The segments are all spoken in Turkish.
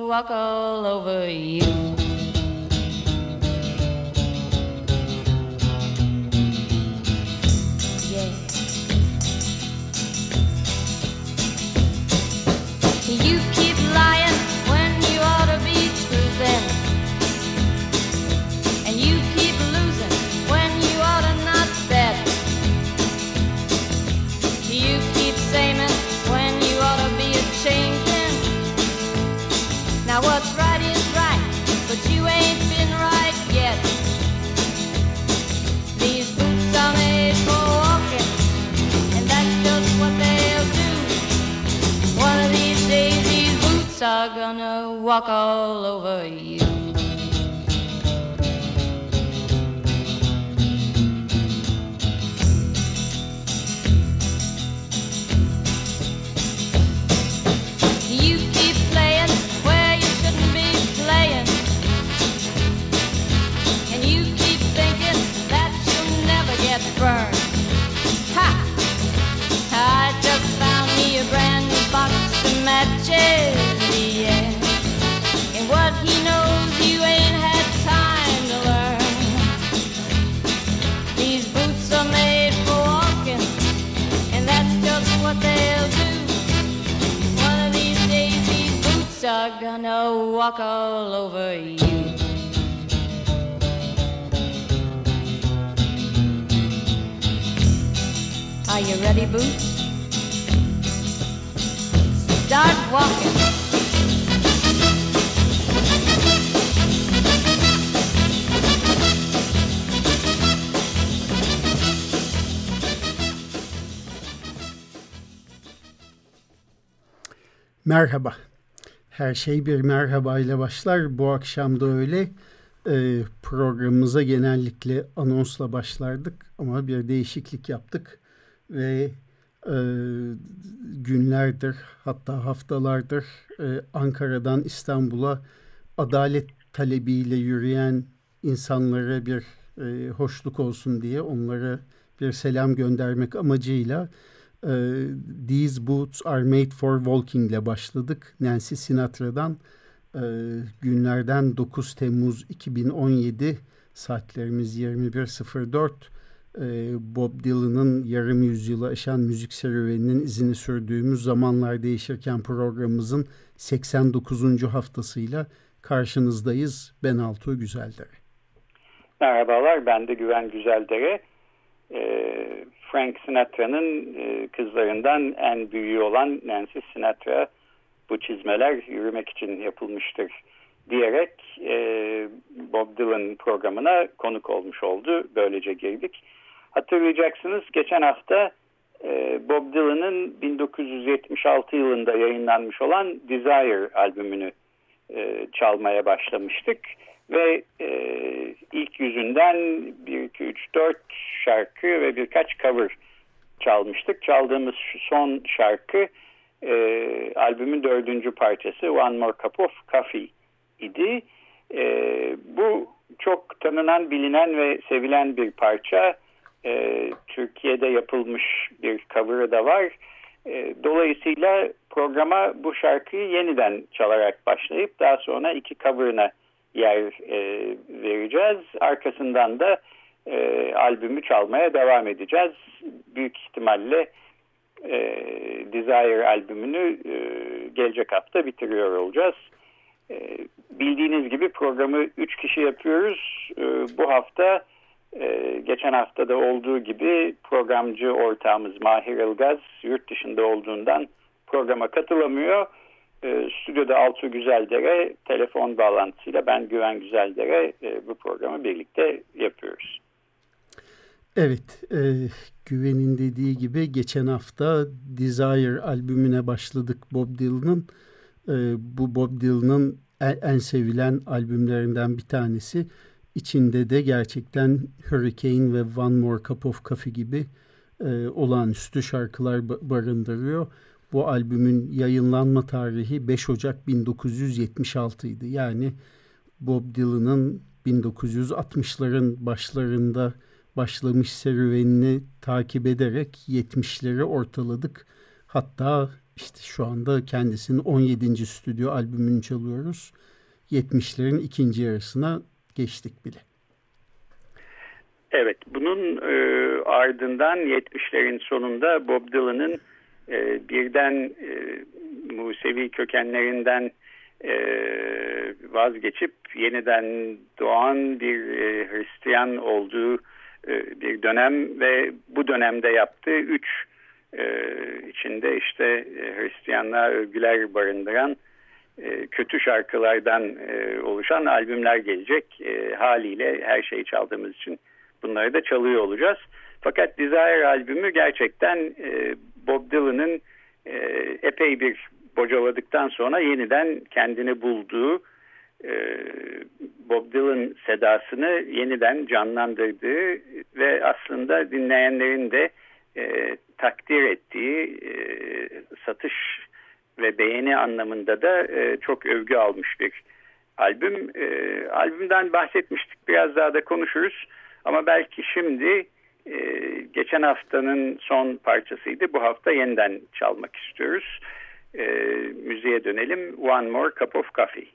Walk all over you. Are gonna walk all over you. You gonna walk all over you. Are you ready, Boots? Start walking. Merhaba. Her şey bir merhaba ile başlar. Bu akşam da öyle. Ee, programımıza genellikle anonsla başlardık ama bir değişiklik yaptık ve e, günlerdir hatta haftalardır e, Ankara'dan İstanbul'a adalet talebiyle yürüyen insanlara bir e, hoşluk olsun diye onlara bir selam göndermek amacıyla e, These Boots Are Made for Walking ile başladık. Nancy Sinatra'dan e, günlerden 9 Temmuz 2017 saatlerimiz 21.04 e, Bob Dylan'ın yarım yüzyılı aşan müzik serüveninin izini sürdüğümüz Zamanlar Değişirken programımızın 89. haftasıyla karşınızdayız. Ben Altuğ Güzeldere. Merhabalar, ben de Güven Güzeldere. Ee, Frank Sinatra'nın e, kızlarından en büyüğü olan Nancy Sinatra bu çizmeler yürümek için yapılmıştır diyerek e, Bob Dylan programına konuk olmuş oldu. Böylece girdik. Hatırlayacaksınız geçen hafta e, Bob Dylan'ın 1976 yılında yayınlanmış olan Desire albümünü çalmaya başlamıştık. Ve e, ilk yüzünden 1, 2, 3, 4 şarkı ve birkaç cover çalmıştık. Çaldığımız son şarkı e, albümün dördüncü parçası One More Cup of Coffee idi. E, bu çok tanınan, bilinen ve sevilen bir parça. E, Türkiye'de yapılmış bir cover'ı da var. E, dolayısıyla programa bu şarkıyı yeniden çalarak başlayıp daha sonra iki cover'ına yer e, vereceğiz. Arkasından da e, albümü çalmaya devam edeceğiz. Büyük ihtimalle e, Desire albümünü e, gelecek hafta bitiriyor olacağız. E, bildiğiniz gibi programı 3 kişi yapıyoruz. E, bu hafta e, geçen haftada olduğu gibi programcı ortağımız Mahir Ilgaz yurt dışında olduğundan programa katılamıyor. E, stüdyoda Altuğ Güzeldere telefon bağlantısıyla ben Güven Güzeldere e, bu programı birlikte yapıyoruz. Evet, e, Güven'in dediği gibi geçen hafta Desire albümüne başladık Bob Dylan'ın. E, bu Bob Dylan'ın en, en sevilen albümlerinden bir tanesi. İçinde de gerçekten Hurricane ve One More Cup of Coffee gibi e, olağanüstü şarkılar barındırıyor. Bu albümün yayınlanma tarihi 5 Ocak 1976 idi. Yani Bob Dylan'ın 1960'ların başlarında başlamış serüvenini takip ederek 70'leri ortaladık. Hatta işte şu anda kendisinin 17. stüdyo albümünü çalıyoruz. 70'lerin ikinci yarısına geçtik bile. Evet, bunun e, ardından 70'lerin sonunda Bob Dylan'ın e, birden e, Musevi kökenlerinden e, vazgeçip yeniden doğan bir e, Hristiyan olduğu e, bir dönem ve bu dönemde yaptığı üç e, içinde işte e, Hristiyanlığa övgüler barındıran e, kötü şarkılardan e, oluşan albümler gelecek. E, haliyle her şeyi çaldığımız için bunları da çalıyor olacağız. Fakat Desire albümü gerçekten e, Bob Dylan'ın e, epey bir bocaladıktan sonra yeniden kendini bulduğu e, Bob Dylan sedasını yeniden canlandırdığı ve aslında dinleyenlerin de e, takdir ettiği e, satış ve beğeni anlamında da e, çok övgü almış bir albüm. E, albümden bahsetmiştik biraz daha da konuşuruz ama belki şimdi e, geçen haftanın son parçasıydı bu hafta yeniden çalmak istiyoruz. E, müziğe dönelim One More Cup of Coffee.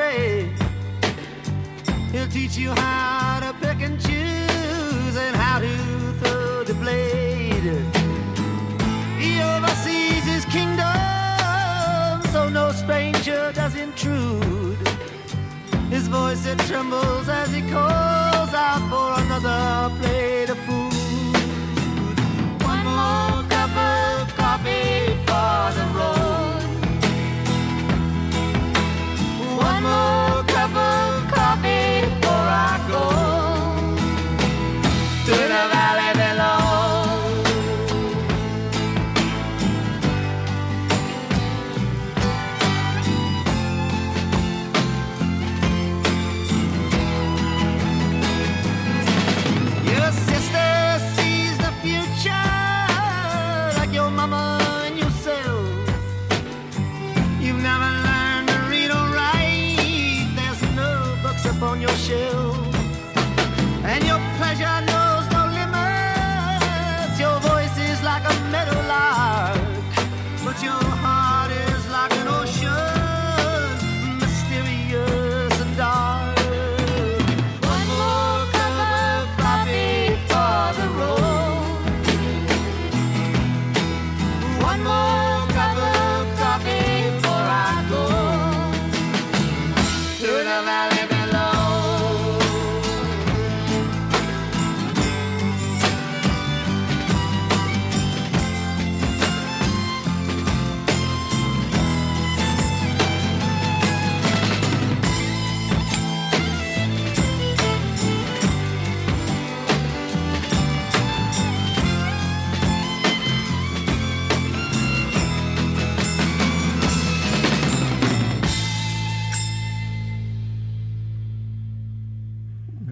trade. He'll teach you how to pick and choose and how to throw the blade. He oversees his kingdom, so no stranger does intrude. His voice it trembles as he calls out for another plate of food. One more.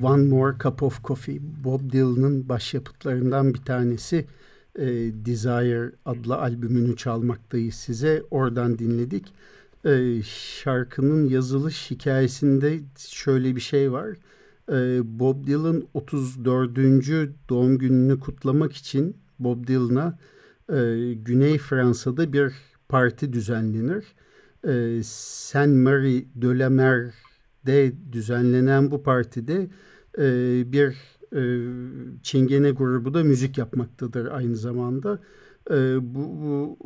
One More Cup of Coffee Bob Dylan'ın başyapıtlarından bir tanesi e, Desire adlı albümünü çalmaktayız size. Oradan dinledik. E, şarkının yazılış hikayesinde şöyle bir şey var. E, Bob Dylan 34. doğum gününü kutlamak için Bob Dylan'a e, Güney Fransa'da bir parti düzenlenir. E, Saint Marie de la Mer'de düzenlenen bu partide e, bir e, Çingene grubu da müzik yapmaktadır aynı zamanda. E, bu, bu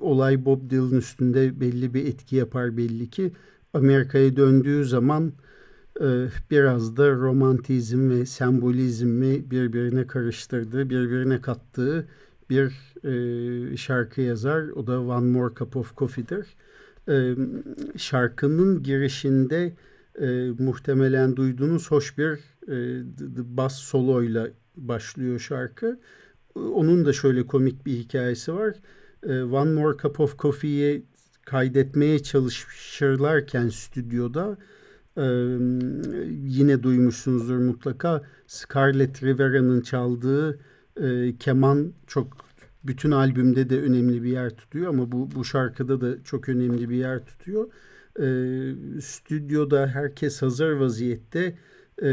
olay Bob Dylan üstünde belli bir etki yapar belli ki. Amerika'ya döndüğü zaman e, biraz da romantizm ve sembolizmi birbirine karıştırdığı, birbirine kattığı bir e, şarkı yazar. O da One More Cup of Coffee'dir. E, şarkının girişinde e, muhtemelen duyduğunuz hoş bir e, bas soloyla başlıyor şarkı. Onun da şöyle komik bir hikayesi var. E, One More Cup of Coffee'yi kaydetmeye çalışırlarken stüdyoda e, yine duymuşsunuzdur mutlaka Scarlett Rivera'nın çaldığı e, keman çok bütün albümde de önemli bir yer tutuyor ama bu, bu şarkıda da çok önemli bir yer tutuyor. E, stüdyoda herkes hazır vaziyette e,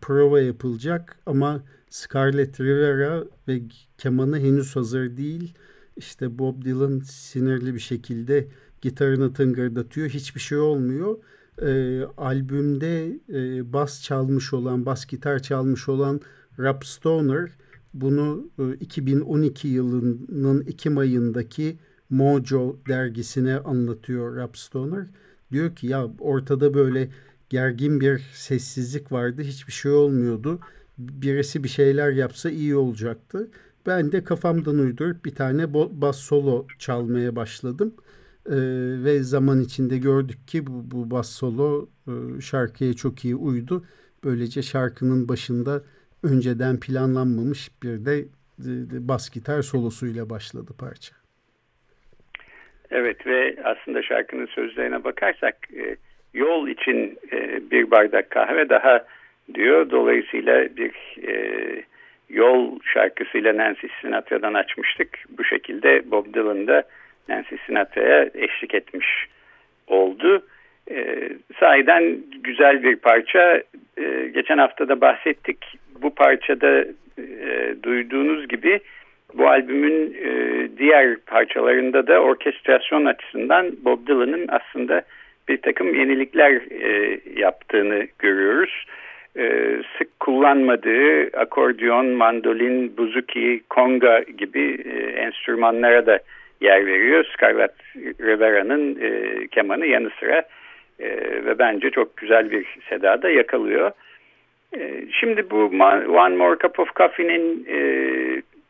prova yapılacak ama Scarlett Rivera ve kemanı henüz hazır değil. İşte Bob Dylan sinirli bir şekilde gitarını tıngırdatıyor. Hiçbir şey olmuyor. E, albümde e, bas çalmış olan, bas gitar çalmış olan Rob Stoner bunu e, 2012 yılının Ekim ayındaki Mojo dergisine anlatıyor Rob Stoner. Diyor ki ya ortada böyle gergin bir sessizlik vardı. Hiçbir şey olmuyordu. Birisi bir şeyler yapsa iyi olacaktı. Ben de kafamdan uydurup bir tane bas solo çalmaya başladım. Ee, ve zaman içinde gördük ki bu, bu bas solo e, şarkıya çok iyi uydu. Böylece şarkının başında önceden planlanmamış bir de, de bas gitar solosuyla başladı parça. Evet ve aslında şarkının sözlerine bakarsak e, yol için e, bir bardak kahve daha diyor. Dolayısıyla bir e, yol şarkısıyla Nancy Sinatra'dan açmıştık. Bu şekilde Bob Dylan da Nancy Sinatra'ya eşlik etmiş oldu. E, sahiden güzel bir parça. E, geçen hafta da bahsettik. Bu parçada e, duyduğunuz gibi bu albümün e, diğer parçalarında da orkestrasyon açısından Bob Dylan'ın aslında bir takım yenilikler e, yaptığını görüyoruz. E, sık kullanmadığı akordeon, mandolin, buzuki, konga gibi e, enstrümanlara da yer veriyor. Scarlett Rivera'nın e, kemanı yanı sıra E, ve bence çok güzel bir sedada yakalıyor. E, şimdi bu One More Cup of Coffee'nin e,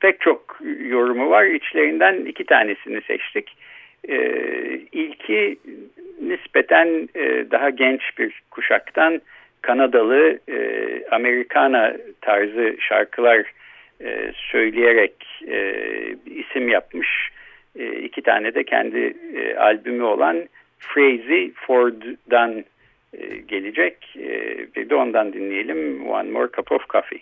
pek çok yorumu var. İçlerinden iki tanesini seçtik. E, ilki nispeten e, daha genç bir kuşaktan Kanadalı e, Amerikana tarzı şarkılar e, söyleyerek e, isim yapmış. E, iki tane de kendi e, albümü olan Frazee Ford'dan e, gelecek. E, bir de ondan dinleyelim One More Cup of Coffee.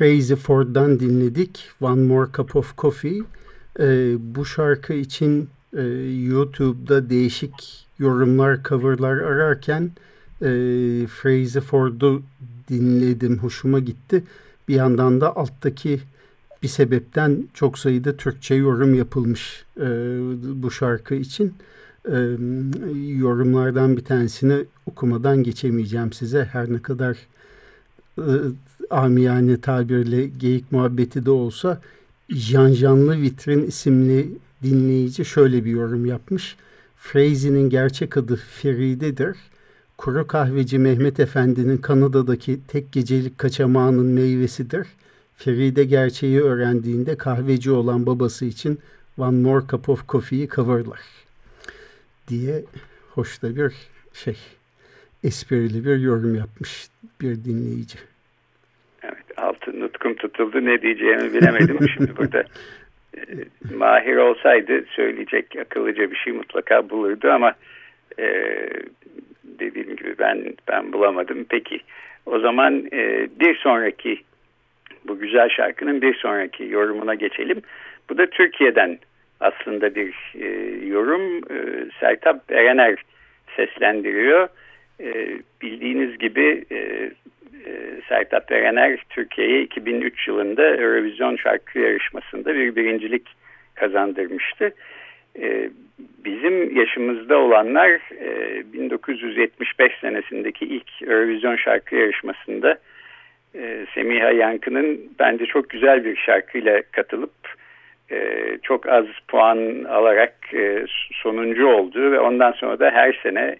Crazy Ford'dan dinledik. One More Cup of Coffee. Ee, bu şarkı için e, YouTube'da değişik yorumlar, coverlar ararken e, Crazy Ford'u dinledim. Hoşuma gitti. Bir yandan da alttaki bir sebepten çok sayıda Türkçe yorum yapılmış e, bu şarkı için. e, yorumlardan bir tanesini okumadan geçemeyeceğim size. Her ne kadar e, amiyane tabirle geyik muhabbeti de olsa Janjanlı Vitrin isimli dinleyici şöyle bir yorum yapmış. Freize'nin gerçek adı Feride'dir. Kuru kahveci Mehmet Efendi'nin Kanada'daki tek gecelik kaçamağının meyvesidir. Feride gerçeği öğrendiğinde kahveci olan babası için One More Cup of Coffee'yi coverlar diye hoş da bir şey esprili bir yorum yapmış bir dinleyici. Nutkum tutuldu ne diyeceğimi bilemedim. Şimdi burada e, mahir olsaydı söyleyecek akıllıca bir şey mutlaka bulurdu ama e, dediğim gibi ben ben bulamadım. Peki o zaman e, bir sonraki bu güzel şarkının bir sonraki yorumuna geçelim. Bu da Türkiye'den aslında bir e, yorum. E, Sertab Erener seslendiriyor. E, bildiğiniz gibi e, Sertab Erener Türkiye'ye 2003 yılında Eurovision şarkı yarışmasında bir birincilik kazandırmıştı. E, bizim yaşımızda olanlar e, 1975 senesindeki ilk Eurovision şarkı yarışmasında e, Semiha Yankı'nın bence çok güzel bir şarkıyla katılıp e, çok az puan alarak e, sonuncu olduğu ve ondan sonra da her sene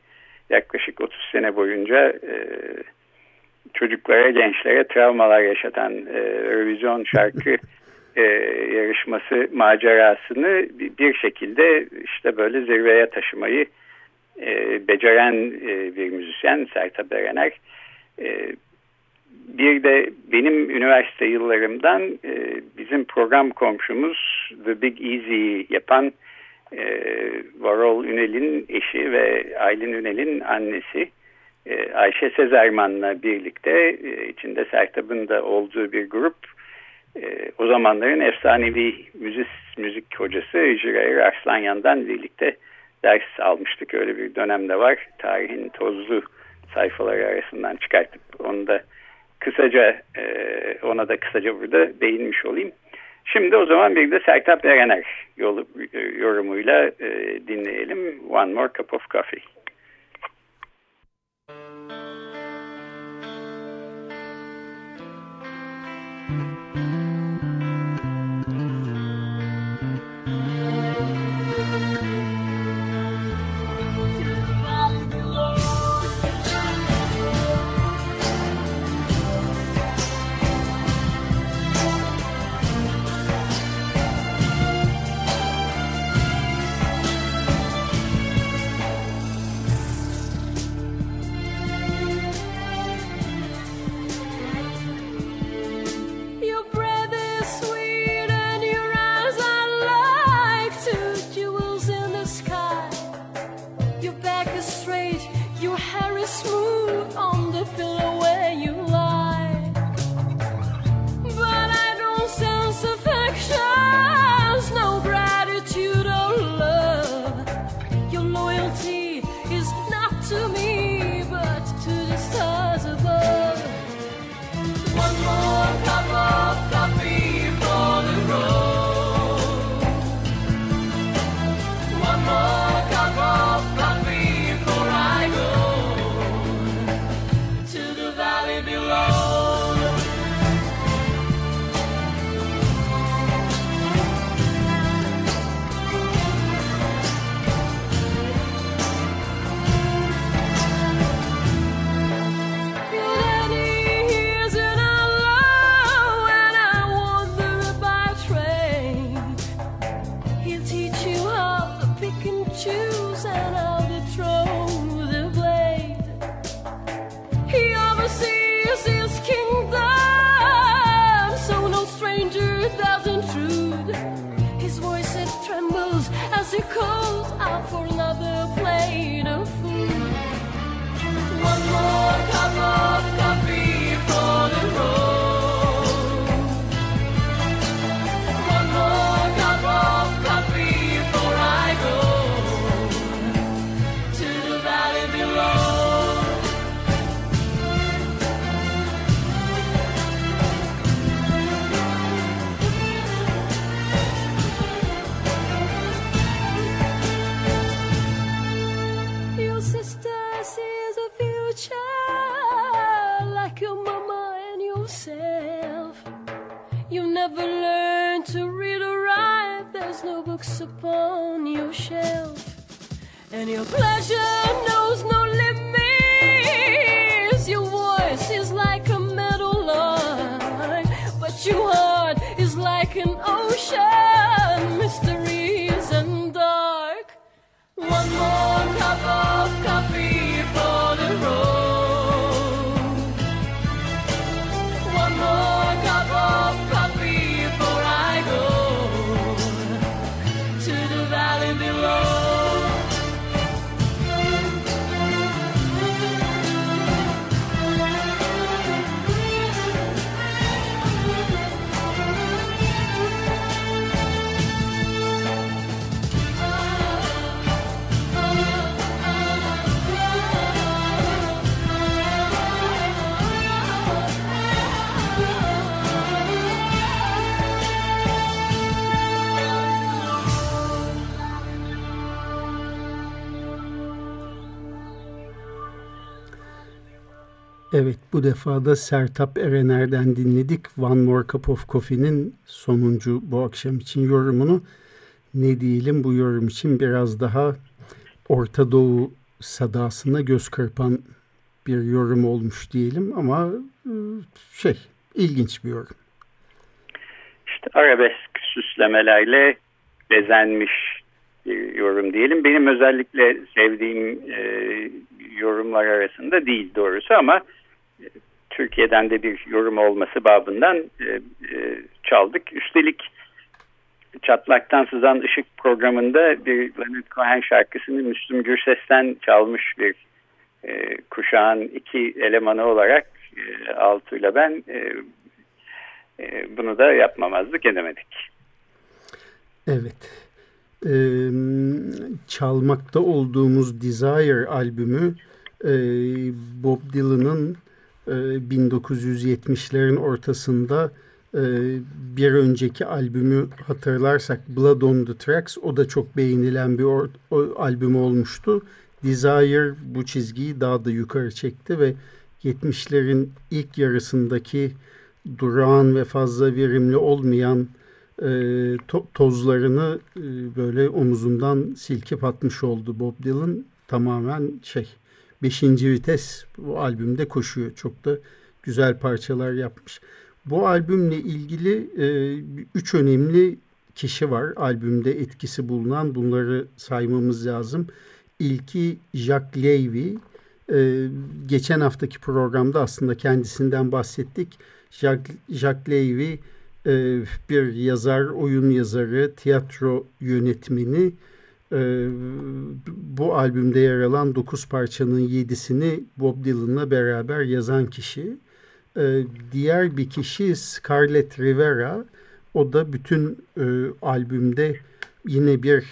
yaklaşık 30 sene boyunca e, çocuklara, gençlere travmalar yaşatan e, Eurovision şarkı e, yarışması macerasını bir şekilde işte böyle zirveye taşımayı e, beceren e, bir müzisyen Sertab Erener. E, bir de benim üniversite yıllarımdan e, bizim program komşumuz The Big Easy yapan e, Varol Ünel'in eşi ve Aylin Ünel'in annesi e, Ayşe Sezerman'la birlikte e, içinde Sertab'ın da olduğu bir grup e, o zamanların efsanevi müzik, müzik hocası Jirayir Arslanyan'dan birlikte ders almıştık. Öyle bir dönemde var. Tarihin tozlu sayfaları arasından çıkartıp onu da kısaca e, ona da kısaca burada değinmiş olayım. Şimdi o zaman bir de Sertap Erener yolu, yorumuyla dinleyelim. One More Cup of Coffee. Bu defa da Sertap Erener'den dinledik. One More Cup of Coffee'nin sonuncu bu akşam için yorumunu. Ne diyelim bu yorum için biraz daha Orta Doğu sadasına göz kırpan bir yorum olmuş diyelim ama e, şey ilginç bir yorum. İşte arabesk süslemelerle bezenmiş bir yorum diyelim. Benim özellikle sevdiğim e, yorumlar arasında değil doğrusu ama Türkiye'den de bir yorum olması babından e, e, çaldık. Üstelik Çatlaktan Sızan Işık programında bir Leonard Cohen şarkısını Müslüm Gürses'ten çalmış bir e, kuşağın iki elemanı olarak e, Altu'yla ben bunu da yapmamazlık edemedik. Evet. Çalmakta olduğumuz Desire albümü Bob Dylan'ın 1970'lerin ortasında e, bir önceki albümü hatırlarsak Blood on the Tracks o da çok beğenilen bir albüm olmuştu. Desire bu çizgiyi daha da yukarı çekti ve 70'lerin ilk yarısındaki durağan ve fazla verimli olmayan e, to, tozlarını e, böyle omuzundan silkip atmış oldu Bob Dylan. Tamamen şey beşinci vites bu albümde koşuyor. Çok da güzel parçalar yapmış. Bu albümle ilgili e, üç önemli kişi var albümde etkisi bulunan. Bunları saymamız lazım. İlki Jacques Levy. E, geçen haftaki programda aslında kendisinden bahsettik. Jacques, Jacques Levy e, bir yazar, oyun yazarı, tiyatro yönetmeni. Bu albümde yer alan dokuz parçanın yedisini Bob Dylan'la beraber yazan kişi. E, diğer bir kişi Scarlett Rivera. O da bütün e, albümde yine bir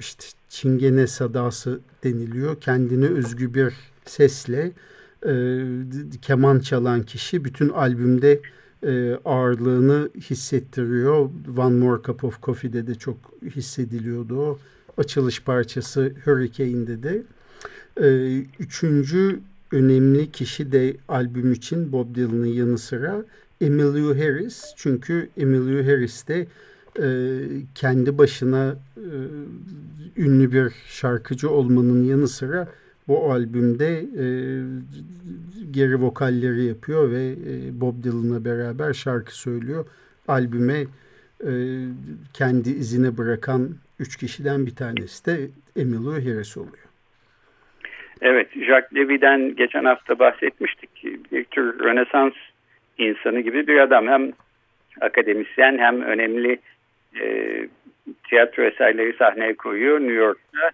işte çingene sadası deniliyor. Kendine özgü bir sesle e, keman çalan kişi bütün albümde e, ağırlığını hissettiriyor. One More Cup of Coffee'de de çok hissediliyordu o. Açılış parçası Hurricane'de de. E, üçüncü önemli kişi de albüm için Bob Dylan'ın yanı sıra Emilio Harris. Çünkü Emilio Harris de e, kendi başına e, ünlü bir şarkıcı olmanın yanı sıra bu albümde e, geri vokalleri yapıyor ve e, Bob Dylan'la beraber şarkı söylüyor. Albüme e, kendi izine bırakan üç kişiden bir tanesi de Emilio Harris oluyor. Evet, Jacques Levy'den geçen hafta bahsetmiştik. Bir tür Rönesans insanı gibi bir adam. Hem akademisyen hem önemli e, tiyatro eserleri sahneye koyuyor New York'ta.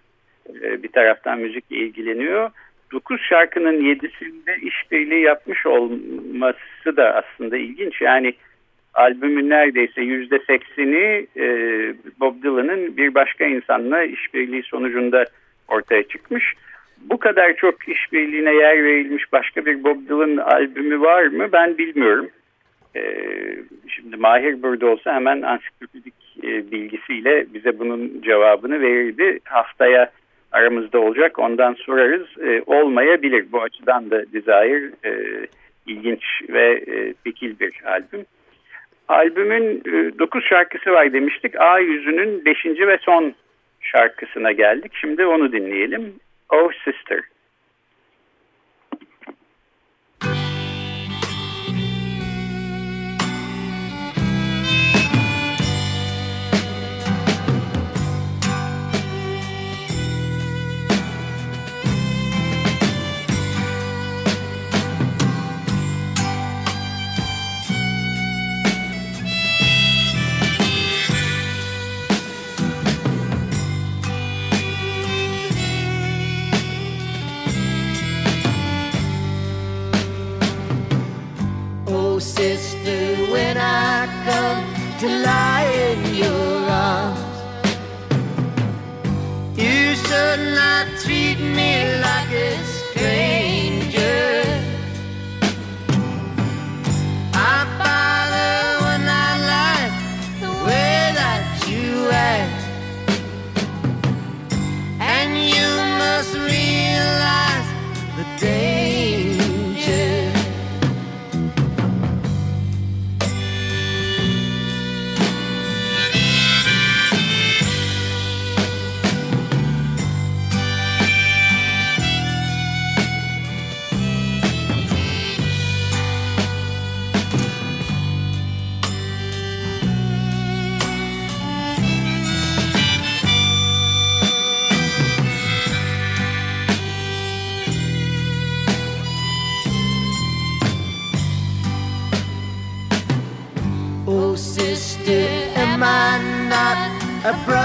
E, bir taraftan müzikle ilgileniyor. Dokuz şarkının yedisinde işbirliği yapmış olması da aslında ilginç. Yani albümün neredeyse yüzde seksini e, Bob Dylan'ın bir başka insanla işbirliği sonucunda ortaya çıkmış. Bu kadar çok işbirliğine yer verilmiş başka bir Bob Dylan albümü var mı ben bilmiyorum. Ee, şimdi Mahir burada olsa hemen ansiklopedik e, bilgisiyle bize bunun cevabını verirdi. Haftaya aramızda olacak ondan sorarız. E, olmayabilir bu açıdan da Desire e, ilginç ve e, fikil bir albüm. Albümün 9 şarkısı var demiştik. A yüzünün 5. ve son şarkısına geldik. Şimdi onu dinleyelim. Oh Sister. Sister, when I come to lie in your arms, you should not treat me like a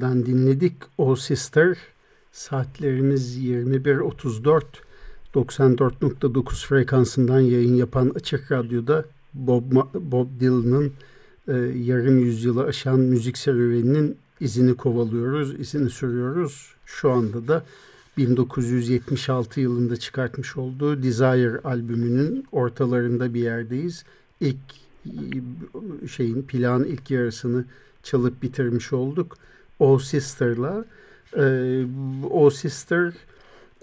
Dylan'dan dinledik. O Sister. Saatlerimiz 21.34. 94.9 frekansından yayın yapan Açık Radyo'da Bob, Bob Dylan'ın e, yarım yüzyılı aşan müzik serüveninin izini kovalıyoruz, izini sürüyoruz. Şu anda da 1976 yılında çıkartmış olduğu Desire albümünün ortalarında bir yerdeyiz. İlk e, şeyin plan ilk yarısını çalıp bitirmiş olduk. O Sister'la. E, o Sister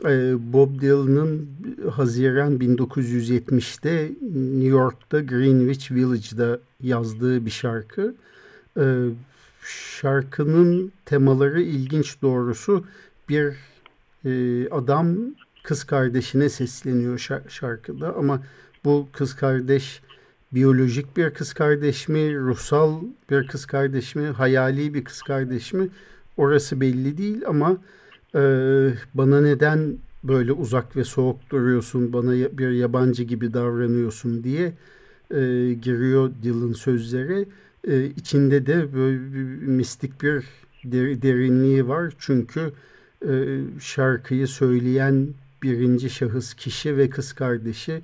e, Bob Dylan'ın Haziran 1970'te New York'ta Greenwich Village'da yazdığı bir şarkı. E, şarkının temaları ilginç doğrusu bir e, adam kız kardeşine sesleniyor şarkıda ama bu kız kardeş biyolojik bir kız kardeş mi, ruhsal bir kız kardeş mi, hayali bir kız kardeş mi orası belli değil ama e, bana neden böyle uzak ve soğuk duruyorsun, bana bir yabancı gibi davranıyorsun diye e, giriyor Dylan sözleri. E, içinde de böyle bir mistik bir der, derinliği var çünkü e, şarkıyı söyleyen birinci şahıs kişi ve kız kardeşi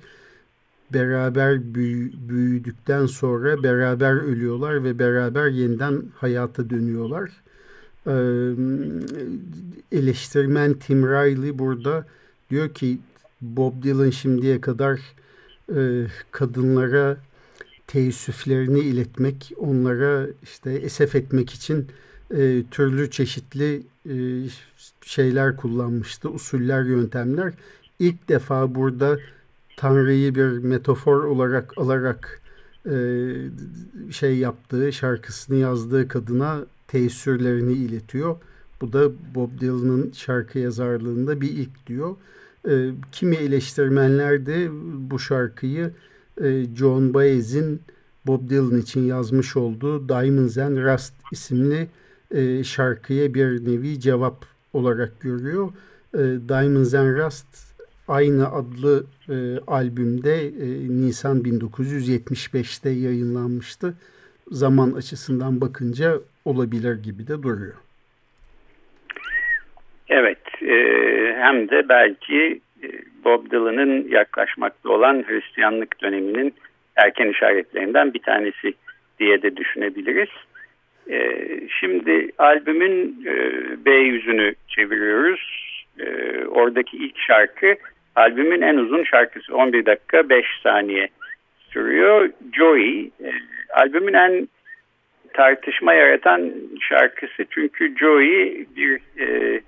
beraber büyü, büyüdükten sonra beraber ölüyorlar ve beraber yeniden hayata dönüyorlar. Ee, eleştirmen Tim Riley burada diyor ki Bob Dylan şimdiye kadar kadınlara teessüflerini iletmek, onlara işte esef etmek için türlü çeşitli şeyler kullanmıştı, usuller, yöntemler. İlk defa burada Tanrı'yı bir metafor olarak alarak e, şey yaptığı, şarkısını yazdığı kadına teessürlerini iletiyor. Bu da Bob Dylan'ın şarkı yazarlığında bir ilk diyor. E, kimi eleştirmenler de bu şarkıyı e, John Baez'in Bob Dylan için yazmış olduğu Diamonds and Rust isimli e, şarkıya bir nevi cevap olarak görüyor. E, Diamonds and Rust aynı adlı e, albümde e, Nisan 1975'te yayınlanmıştı. Zaman açısından bakınca olabilir gibi de duruyor. Evet, e, hem de belki e, Bob Dylan'ın yaklaşmakta olan Hristiyanlık döneminin erken işaretlerinden bir tanesi diye de düşünebiliriz. E, şimdi albümün e, B yüzünü çeviriyoruz. E, oradaki ilk şarkı albümün en uzun şarkısı 11 dakika 5 saniye sürüyor. Joey e, albümün en tartışma yaratan şarkısı çünkü Joey bir e, e,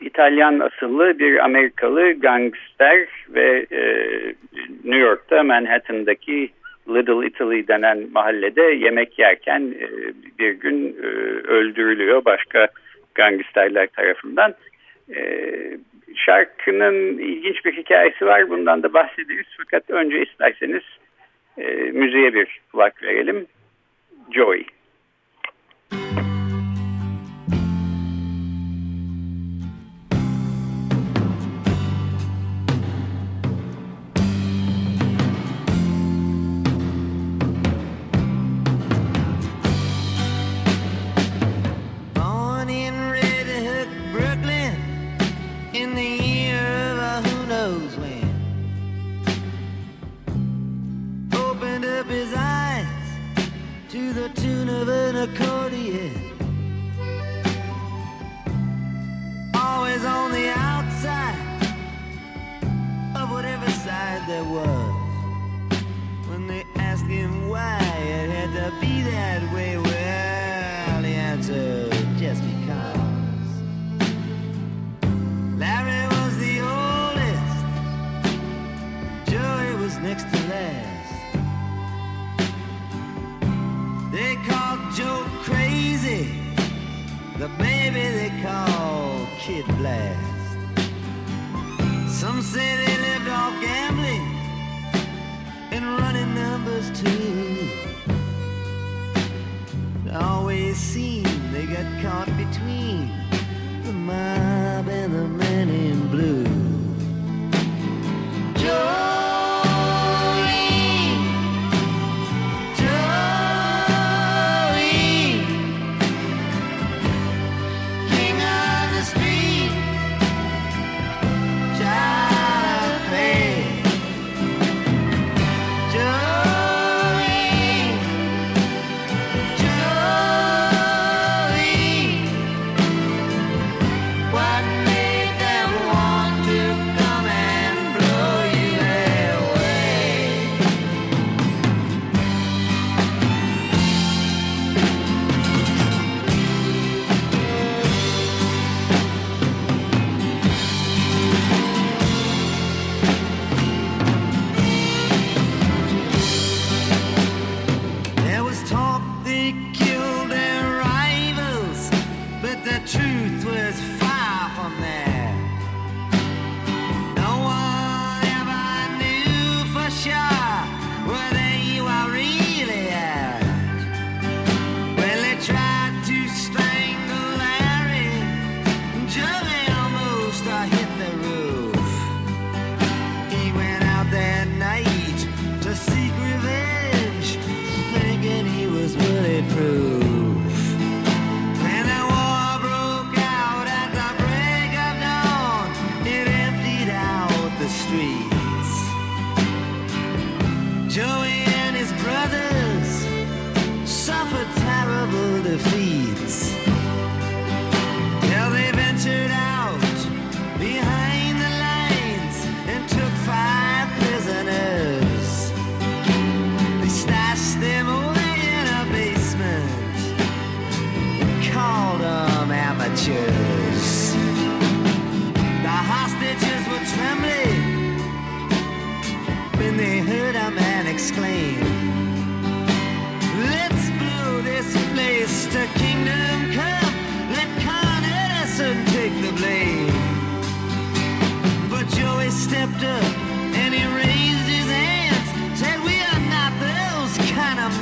İtalyan asıllı bir Amerikalı gangster ve e, New York'ta Manhattan'daki Little Italy denen mahallede yemek yerken e, bir gün e, öldürülüyor başka gangsterler tarafından. E, şarkının ilginç bir hikayesi var. Bundan da bahsederiz. Fakat önce isterseniz e, müziğe bir kulak verelim. Joy.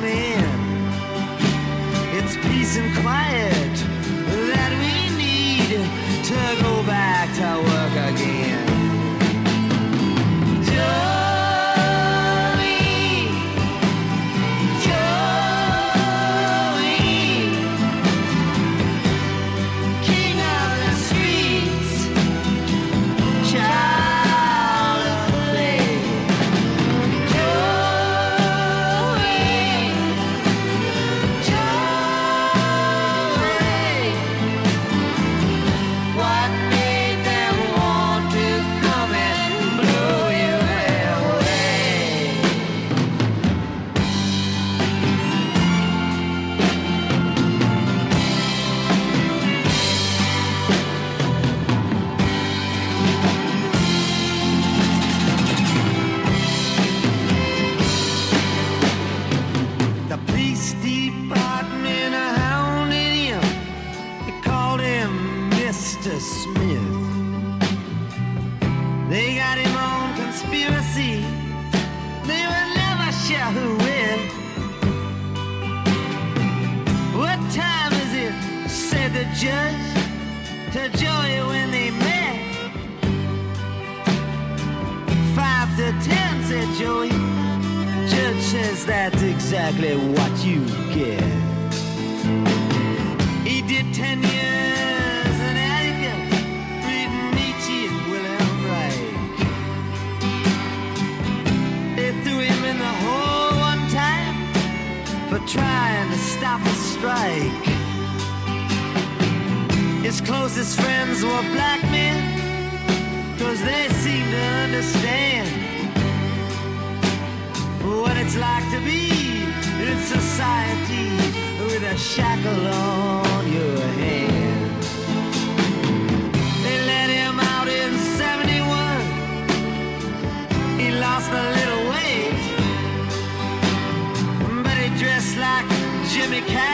man. It's peace and quiet. it's like to be in society with a shackle on your hand. They let him out in 71. He lost a little weight, but he dressed like Jimmy Cat.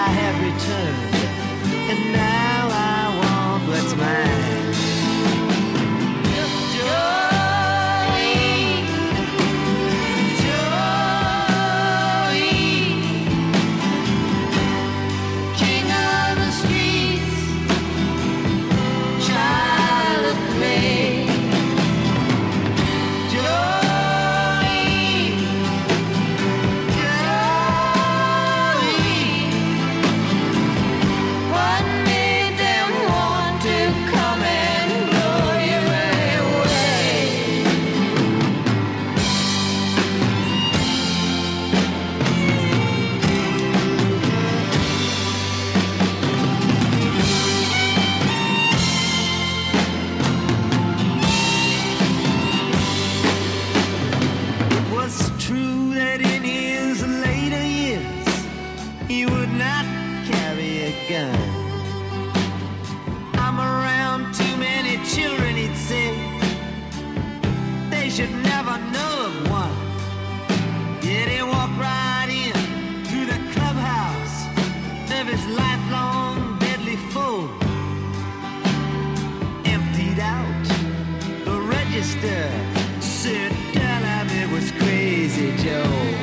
I have returned, and now I want what's mine. sister. Sir it was crazy, Joe.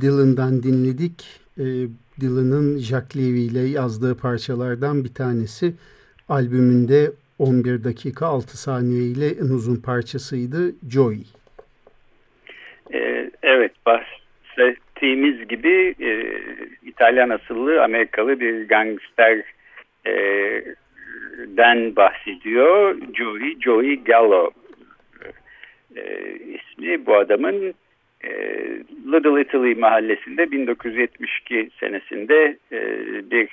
Dylan'dan dinledik. Ee, Dylan'ın Jacques Levy ile yazdığı parçalardan bir tanesi. Albümünde 11 dakika 6 saniye ile en uzun parçasıydı Joy. Ee, evet bahsettiğimiz gibi e, İtalyan asıllı Amerikalı bir gangster e, den bahsediyor. Joey, Joey Gallo e, ismi bu adamın e, Little Italy mahallesinde 1972 senesinde e, bir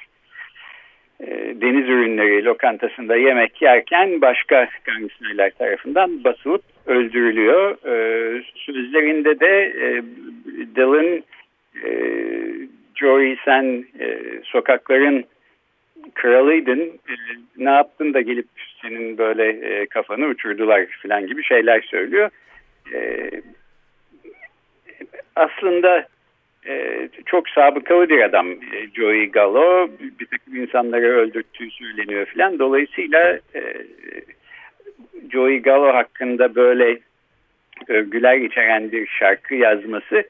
e, deniz ürünleri lokantasında yemek yerken başka gangsterler tarafından basılıp öldürülüyor. E, sözlerinde de Dylan Joey sen sokakların kralıydın ne yaptın da gelip senin böyle kafanı uçurdular falan gibi şeyler söylüyor. E, aslında e, çok sabıkalı bir adam e, Joey Gallo. Bir takım insanları öldürttüğü söyleniyor falan. Dolayısıyla e, Joey Gallo hakkında böyle övgüler içeren bir şarkı yazması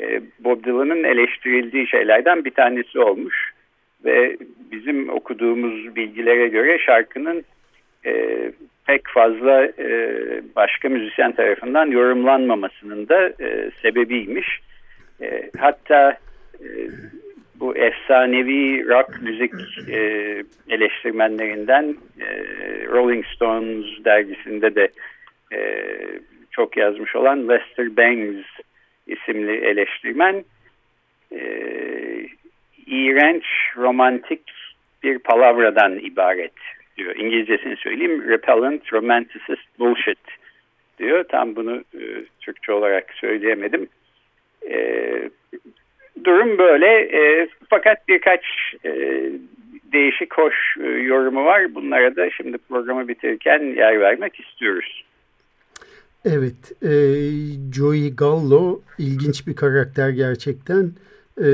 e, Bob Dylan'ın eleştirildiği şeylerden bir tanesi olmuş. Ve bizim okuduğumuz bilgilere göre şarkının e, pek fazla e, başka müzisyen tarafından yorumlanmamasının da e, sebebiymiş. E, hatta e, bu efsanevi rock müzik e, eleştirmenlerinden e, Rolling Stones dergisinde de e, çok yazmış olan Lester Bangs isimli eleştirmen e, iğrenç, romantik bir palavradan ibaret diyor. İngilizcesini söyleyeyim. Repellent Romanticist Bullshit diyor. Tam bunu e, Türkçe olarak söyleyemedim. E, durum böyle. E, fakat birkaç e, değişik hoş e, yorumu var. Bunlara da şimdi programı bitirirken yer vermek istiyoruz. Evet, e, Joey Gallo ilginç bir karakter gerçekten. E,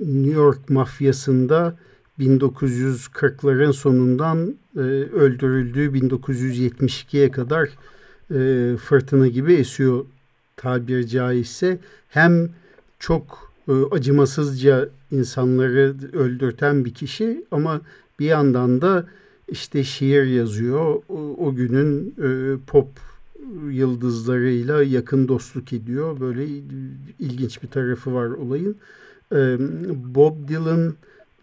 New York mafyasında 1940'ların sonundan e, öldürüldüğü 1972'ye kadar e, fırtına gibi esiyor tabiri caizse. Hem çok e, acımasızca insanları öldürten bir kişi ama bir yandan da işte şiir yazıyor. O, o günün e, pop yıldızlarıyla yakın dostluk ediyor. Böyle ilginç bir tarafı var olayın. E, Bob Dylan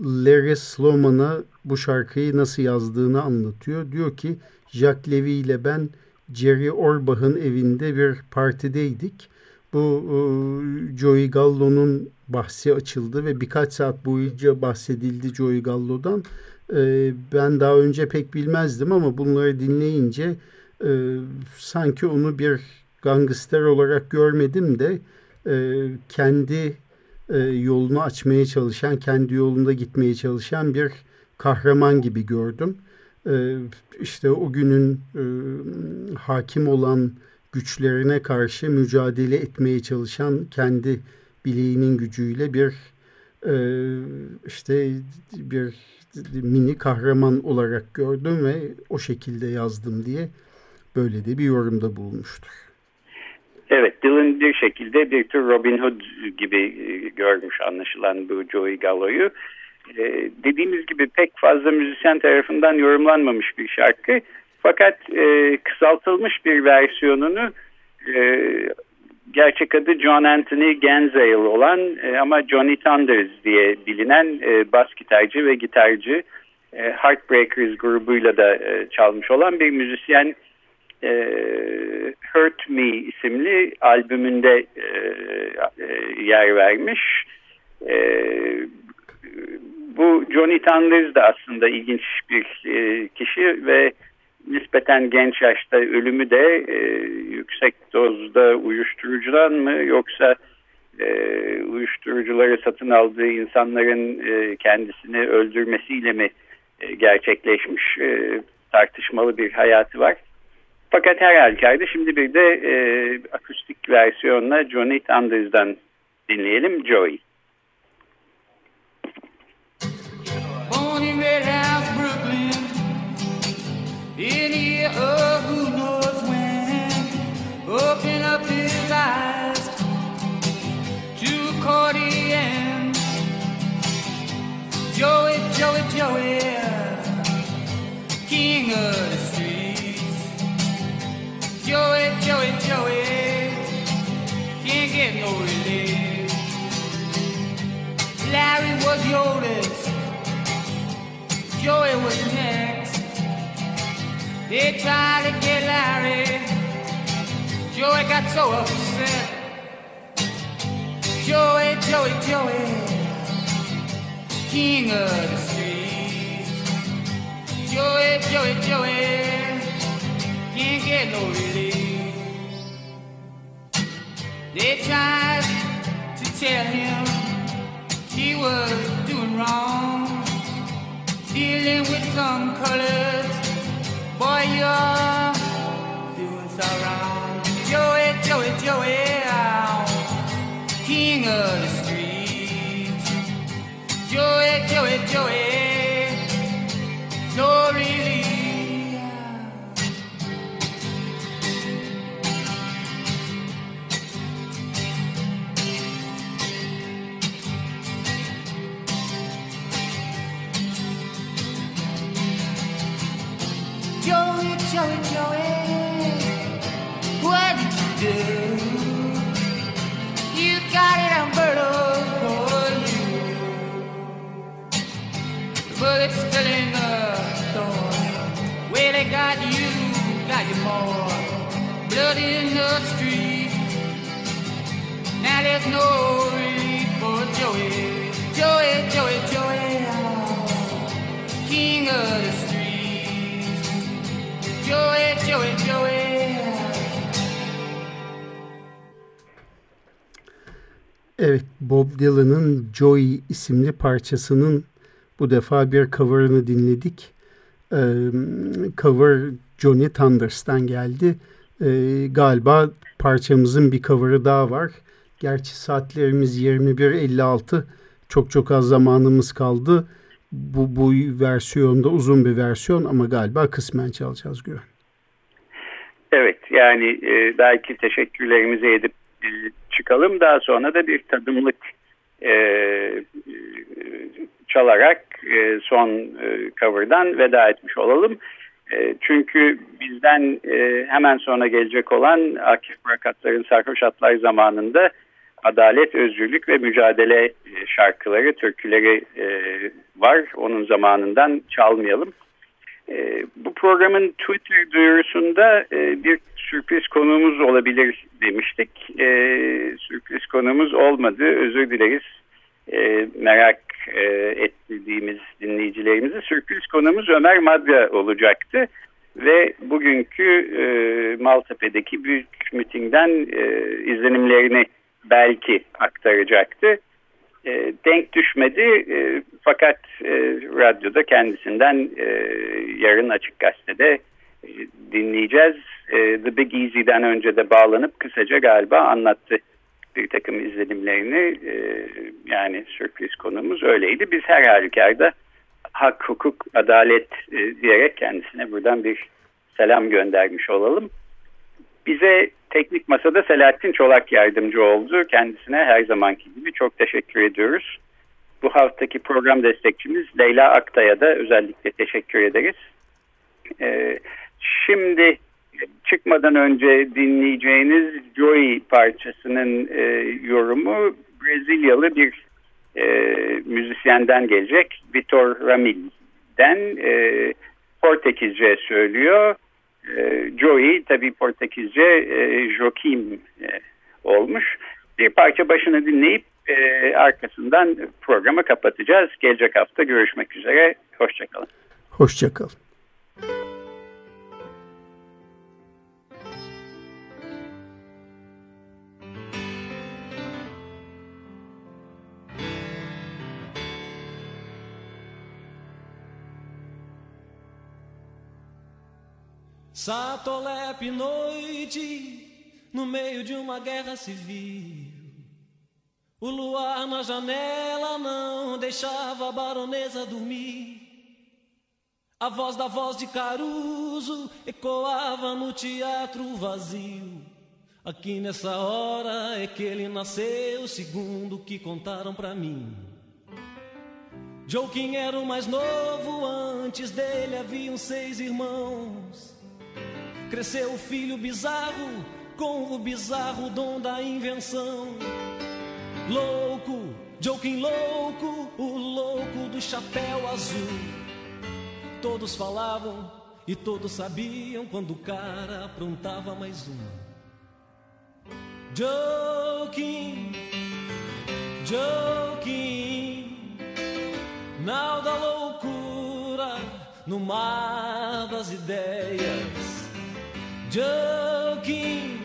Larry Sloman'a bu şarkıyı nasıl yazdığını anlatıyor. Diyor ki Jacques Levy ile ben Jerry Orbach'ın evinde bir partideydik. Bu e, Joey Gallo'nun bahsi açıldı ve birkaç saat boyunca bahsedildi Joey Gallo'dan. E, ben daha önce pek bilmezdim ama bunları dinleyince e, sanki onu bir gangster olarak görmedim de e, kendi e, yolunu açmaya çalışan, kendi yolunda gitmeye çalışan bir kahraman gibi gördüm. E, işte o günün e, hakim olan güçlerine karşı mücadele etmeye çalışan kendi bileğinin gücüyle bir e, işte bir mini kahraman olarak gördüm ve o şekilde yazdım diye böyle de bir yorumda bulunmuştur. Evet, Dylan bir şekilde bir tür Robin Hood gibi e, görmüş anlaşılan bu Joey Gallo'yu. Ee, dediğimiz gibi pek fazla müzisyen tarafından yorumlanmamış bir şarkı. Fakat e, kısaltılmış bir versiyonunu e, gerçek adı John Anthony Genzale olan e, ama Johnny Thunders diye bilinen e, bas gitarcı ve gitarcı e, Heartbreakers grubuyla da e, çalmış olan bir müzisyen e, Hurt Me isimli albümünde e, e, yer vermiş. E, bu Johnny Thunders da aslında ilginç bir e, kişi ve nispeten genç yaşta ölümü de e, yüksek dozda uyuşturucudan mı yoksa e, uyuşturucuları satın aldığı insanların e, kendisini öldürmesiyle mi e, gerçekleşmiş e, tartışmalı bir hayatı var. Fakat her halükarda şimdi bir de e, akustik versiyonla Johnny Thunders'dan dinleyelim Joey. İn the year of who knows when. Open up his eyes to accordion. Joey, Joey, Joey, Joey, Joey, Joey, can't get no relief. Larry was the oldest. Joey was next. They tried to get Larry. Joey got so upset. Joey, Joey, Joey, king of the streets. Joey, Joey, Joey, can't get no relief. They tried to tell him he was doing wrong dealing with some colors. Boy, you're doing so wrong. Joey, Joey, Joey, king of the streets. Joey, Joey, Joey, Joey, Joey, what did you do? You got it on Berto's for you. The bullet's still in the thorn. Well, they got you, got you more. Blood in the street. Now there's no relief for Joey. Joey, Joey, Joey. oh, Bob Dylan'ın Joy isimli parçasının bu defa bir cover'ını dinledik. Ee, cover Johnny Thunders'tan geldi. Ee, galiba parçamızın bir cover'ı daha var. Gerçi saatlerimiz 21.56. Çok çok az zamanımız kaldı. Bu, bu versiyonda uzun bir versiyon ama galiba kısmen çalacağız Güven. Evet yani e, belki teşekkürlerimizi edip e, çıkalım. Daha sonra da bir tadımlık e, e çalarak e, son e, cover'dan veda etmiş olalım. E, çünkü bizden e, hemen sonra gelecek olan Akif Bırakatlar'ın Sarhoş Atlar zamanında adalet, özgürlük ve mücadele e, şarkıları, türküleri e, var. Onun zamanından çalmayalım. E, bu programın Twitter duyurusunda e, bir sürpriz konuğumuz olabilir demiştik. E, sürpriz konuğumuz olmadı. Özür dileriz. E, merak e, ettiğimiz dinleyicilerimizi. Sürpriz konuğumuz Ömer Madra olacaktı. Ve bugünkü e, Maltepe'deki büyük mitingden e, izlenimlerini belki aktaracaktı. E, denk düşmedi e, fakat e, radyoda kendisinden yarın açık gazetede dinleyeceğiz. The Big Easy'den önce de bağlanıp kısaca galiba anlattı bir takım izlenimlerini. Yani sürpriz konumuz öyleydi. Biz her halükarda hak, hukuk, adalet e, diyerek kendisine buradan bir selam göndermiş olalım. Bize teknik masada Selahattin Çolak yardımcı oldu. Kendisine her zamanki gibi çok teşekkür ediyoruz. Bu haftaki program destekçimiz Leyla Aktay'a da özellikle teşekkür ederiz. Ee, şimdi çıkmadan önce dinleyeceğiniz Joy parçasının e, yorumu Brezilyalı bir e, müzisyenden gelecek. Vitor Ramil'den e, Portekizce söylüyor. E, Joey tabi Portekizce e, Joaquim e, olmuş. Bir parça başını dinleyip arkasından programı kapatacağız. Gelecek hafta görüşmek üzere. Hoşçakalın. Hoşçakalın. Satolepe noite, no meio de uma guerra civil. O luar na janela não deixava a baronesa dormir. A voz da voz de Caruso ecoava no teatro vazio. Aqui nessa hora é que ele nasceu, segundo o que contaram pra mim. Joaquim era o mais novo, antes dele haviam seis irmãos. Cresceu o filho bizarro, com o bizarro dom da invenção. Louco, Joking louco, o louco do chapéu azul. Todos falavam e todos sabiam quando o cara aprontava mais uma. Joking, Joking, nau da loucura no mar das ideias. Joking,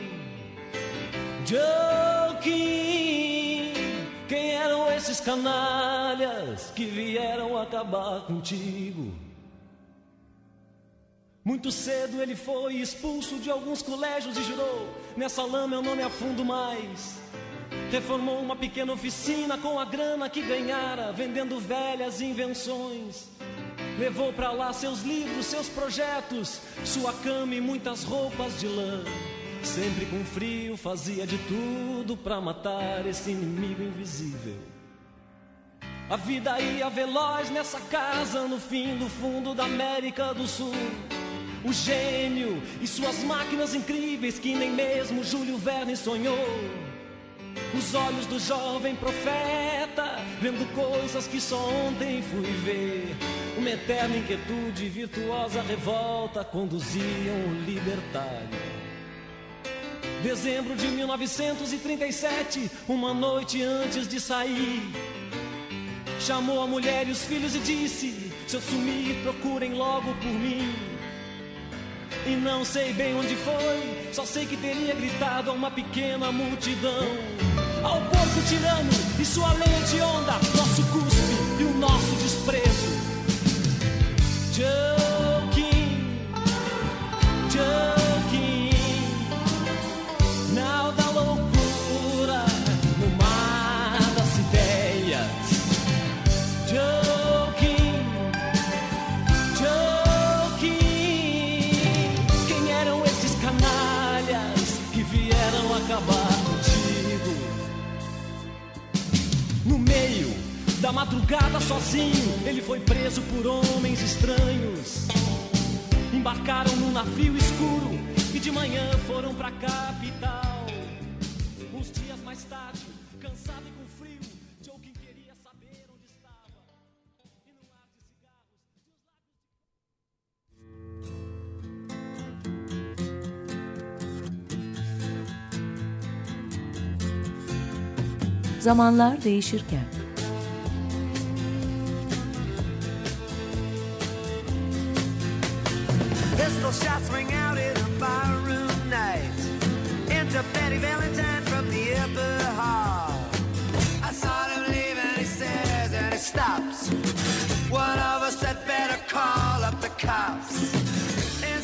Joking. Quem eram esses canalhas que vieram acabar contigo? Muito cedo ele foi expulso de alguns colégios e jurou: Nessa lama eu não me afundo mais. Reformou uma pequena oficina com a grana que ganhara, vendendo velhas invenções. Levou para lá seus livros, seus projetos, sua cama e muitas roupas de lã. Sempre com frio fazia de tudo para matar esse inimigo invisível. A vida ia veloz nessa casa no fim do fundo da América do Sul. O gênio e suas máquinas incríveis que nem mesmo Júlio Verne sonhou. Os olhos do jovem profeta, vendo coisas que só ontem fui ver. Uma eterna inquietude, virtuosa revolta conduziam o libertário. Dezembro de 1937, uma noite antes de sair, chamou a mulher e os filhos e disse: Se eu sumir, procurem logo por mim. E não sei bem onde foi, só sei que teria gritado a uma pequena multidão. ao porco tirano e sua lei hedionda, nosso cuspe e o nosso desprezo. Acabar contigo? No meio da madrugada sozinho, ele foi preso por homens estranhos. Embarcaram num navio escuro e de manhã foram pra capital. Uns dias mais tarde, cansado e com frio, Joking queria saber onde estava. E num ar de cigarros, Zamanlar değişirken